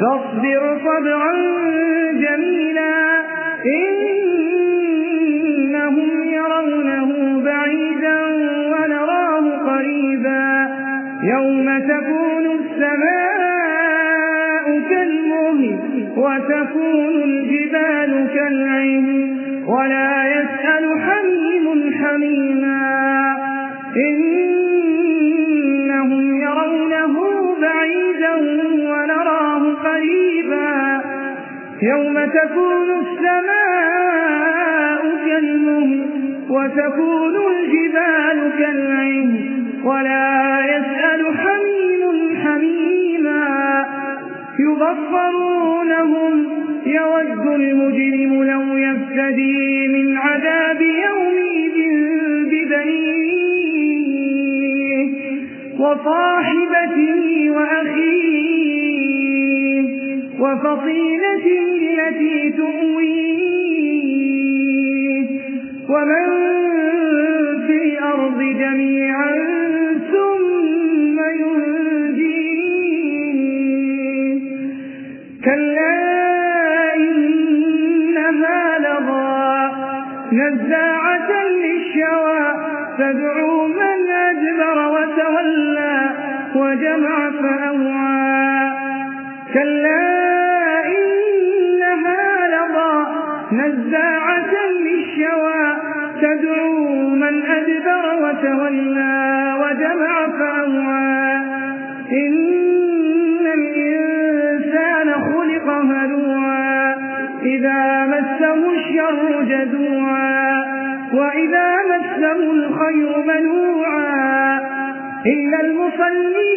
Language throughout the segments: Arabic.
فاصبر صبرا جميلا. إنهم يرونه بعيدا ونراه قريبا. يوم تكون السماء كالمهل وتكون الجبال كالعهن. ولا يسأل حميم حميما. يوم تكون السماء كالمهل وتكون الجبال كالعهن ولا يسأل حميم حميما. يبصرونهم يود المجرم لو يفتدي من عذاب يومئذ ببنيه وصاحبته وأخيه وفصيلته التي تؤويه ومن في الأرض جميعا ثم ينجيه كلا إنها لضى نزاعة للشوى. تدعو من أدبر وتولى. وجمع فأوعى. كلا نزاعة للشوى تدعو من أدبر وتولى وجمع فأوعى إن الإنسان خلق هلوعا إذا مسه الشر جزوعا. وإذا مسه الخير منوعا إلا المصلين.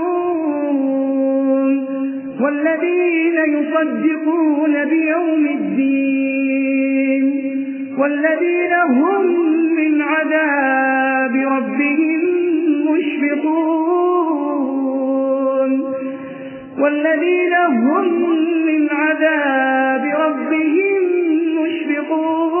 والذين يصدقون بيوم الدين والذين هم من عذاب ربهم مشفقون والذين هم من عذاب ربهم مشفقون.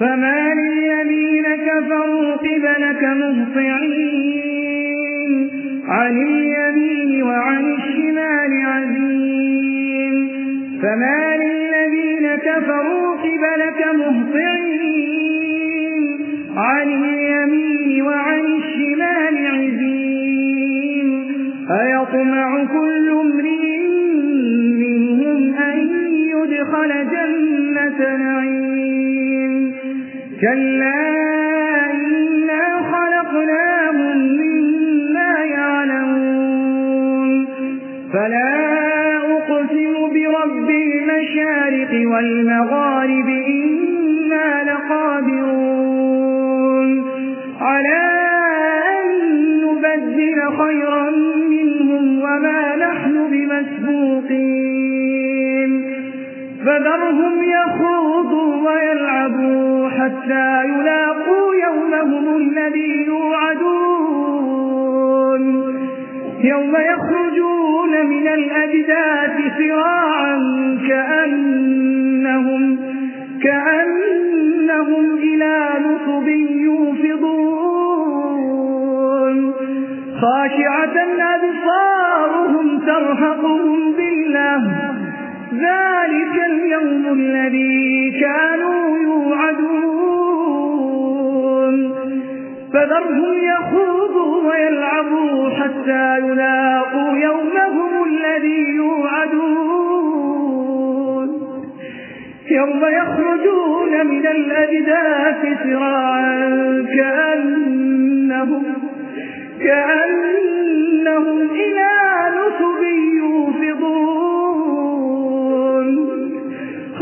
فما للذين كفروا قبلك مهطعين عن اليمين وعن الشمال عزيم فما للذين كفروا قبلك مهطعين عن اليمين وعن الشمال عزيم أيطمع كل امرئ منهم أن يدخل جنة كلا إنا خلقناهم مما يعلمون فلا المشارق والمغارب إنا لقادرون على أن نبدل خيرا فذرهم يخوضوا ويلعبوا حتى يلاقوا يومهم الذي يوعدون. يوم يخرجون من الأجداث سراعا كأنهم, كأنهم إلى نصب يوفضون. خاشعة أبصارهم ترهقهم بالله. ذلك اليوم الذي كانوا يوعدون. فذرهم يخوضوا ويلعبوا حتى يلاقوا يومهم الذي يوعدون. يوم يخرجون من الأجداث سراعا كأنهم, كأنهم إلى